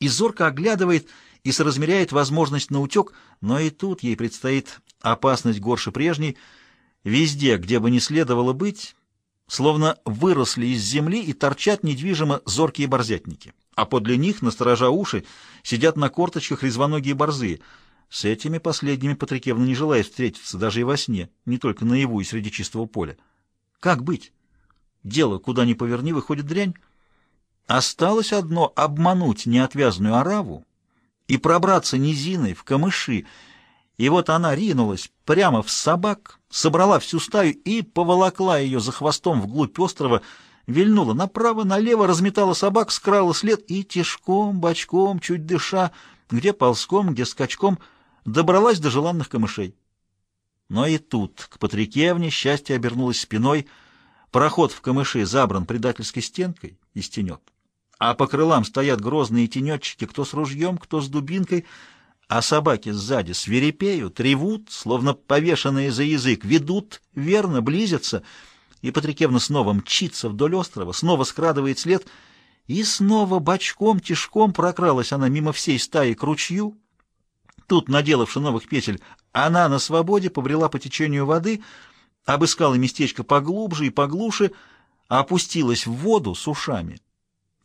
и зорко оглядывает и соразмеряет возможность на утек, но и тут ей предстоит опасность горше прежней. Везде, где бы ни следовало быть, словно выросли из земли и торчат недвижимо зоркие борзятники. А подле них, насторожа уши, сидят на корточках резвоногие борзые. С этими последними Патрикевна не желает встретиться даже и во сне, не только наяву и среди чистого поля. Как быть? Дело, куда ни поверни, выходит дрянь. Осталось одно — обмануть неотвязную ораву и пробраться низиной в камыши. И вот она ринулась прямо в собак, собрала всю стаю и поволокла ее за хвостом вглубь острова, вильнула направо, налево, разметала собак, скрала след и тишком, бочком, чуть дыша, где ползком, где скачком, добралась до желанных камышей. Но и тут к Патрикевне счастье обернулось спиной, проход в камыши забран предательской стенкой и стенет а по крылам стоят грозные тенетчики, кто с ружьем, кто с дубинкой, а собаки сзади свирепеют, ревут, словно повешенные за язык, ведут, верно, близятся, и Патрикевна снова мчится вдоль острова, снова скрадывает след, и снова бочком-тишком прокралась она мимо всей стаи к ручью. Тут, наделавши новых петель, она на свободе побрела по течению воды, обыскала местечко поглубже и поглуше, опустилась в воду с ушами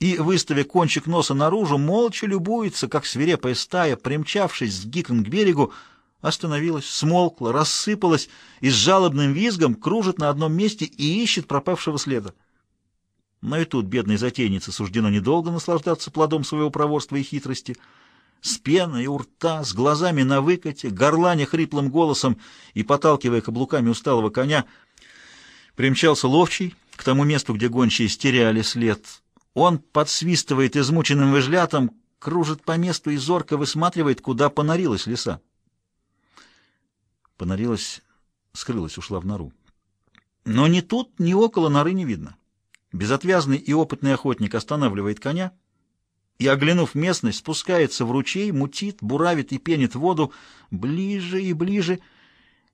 и, выставив кончик носа наружу, молча любуется, как свирепая стая, примчавшись с гиком к берегу, остановилась, смолкла, рассыпалась и с жалобным визгом кружит на одном месте и ищет пропавшего следа. Но и тут бедной затейнице суждено недолго наслаждаться плодом своего проворства и хитрости. С пеной у рта, с глазами на выкате, горланя хриплым голосом и поталкивая каблуками усталого коня, примчался ловчий к тому месту, где гончие стеряли след — он подсвистывает измученным выжлятом, кружит по месту и зорко высматривает, куда понарилась лиса. Понарилась, скрылась, ушла в нору. Но ни тут, ни около норы не видно. Безотвязный и опытный охотник останавливает коня и, оглянув местность, спускается в ручей, мутит, буравит и пенит воду ближе и ближе,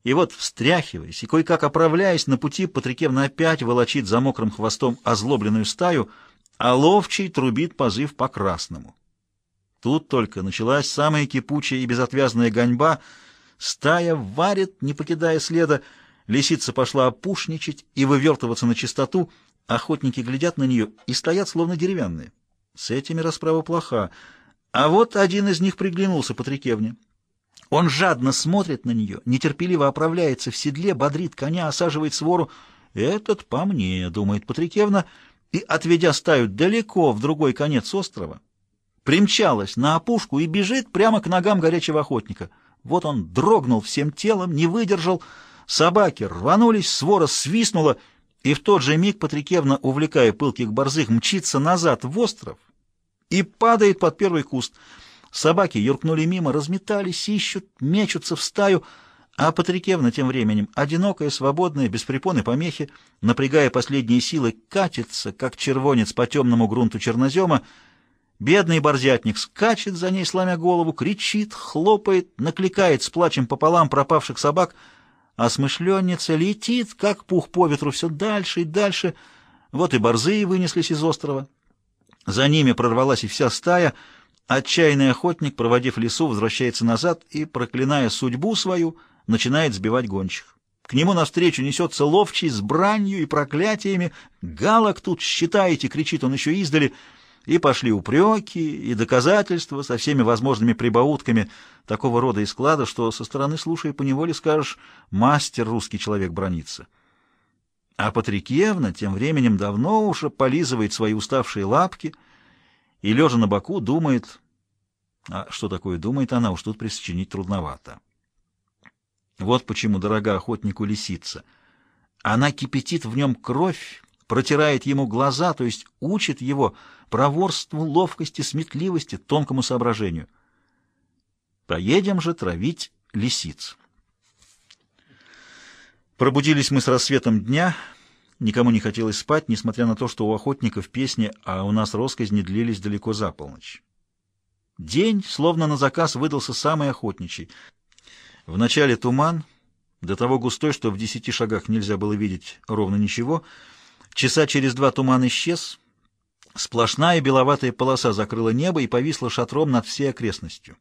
и вот, встряхиваясь и кое-как оправляясь на пути, Патрикевна опять волочит за мокрым хвостом озлобленную стаю — а ловчий трубит позыв по красному. Тут только началась самая кипучая и безотвязная гоньба. Стая варит, не покидая следа. Лисица пошла опушничать и вывертываться на чистоту. Охотники глядят на нее и стоят, словно деревянные. С этими расправа плоха. А вот один из них приглянулся по трекевне. Он жадно смотрит на нее, нетерпеливо оправляется в седле, бодрит коня, осаживает свору. «Этот по мне», — думает Патрикевна, — и, отведя стаю далеко в другой конец острова, примчалась на опушку и бежит прямо к ногам горячего охотника. Вот он дрогнул всем телом, не выдержал, собаки рванулись, свора свистнула, и в тот же миг Патрикевна, увлекая пылких борзых, мчится назад в остров и падает под первый куст. Собаки юркнули мимо, разметались, ищут, мечутся в стаю — а Патрикевна тем временем, одинокая, свободная, без препон и помехи, напрягая последние силы, катится, как червонец по темному грунту чернозема. Бедный борзятник скачет за ней, сломя голову, кричит, хлопает, накликает с плачем пополам пропавших собак, а смышленница летит, как пух по ветру, все дальше и дальше. Вот и борзые вынеслись из острова. За ними прорвалась и вся стая. Отчаянный охотник, проводив лесу, возвращается назад и, проклиная судьбу свою, начинает сбивать гончих. К нему навстречу несется ловчий с бранью и проклятиями. «Галок тут, считаете!» — кричит он еще издали. И пошли упреки и доказательства со всеми возможными прибаутками такого рода и склада, что со стороны слушая поневоле скажешь «мастер русский человек бронится». А Патрикевна тем временем давно уже полизывает свои уставшие лапки и, лежа на боку, думает... А что такое думает она, уж тут присочинить трудновато. Вот почему дорога охотнику лисица. Она кипятит в нем кровь, протирает ему глаза, то есть учит его проворству, ловкости, сметливости, тонкому соображению. Поедем же травить лисиц. Пробудились мы с рассветом дня, никому не хотелось спать, несмотря на то, что у охотников песни, а у нас росказни длились далеко за полночь. День, словно на заказ, выдался самый охотничий — Вначале туман, до того густой, что в десяти шагах нельзя было видеть ровно ничего. Часа через два туман исчез. Сплошная беловатая полоса закрыла небо и повисла шатром над всей окрестностью.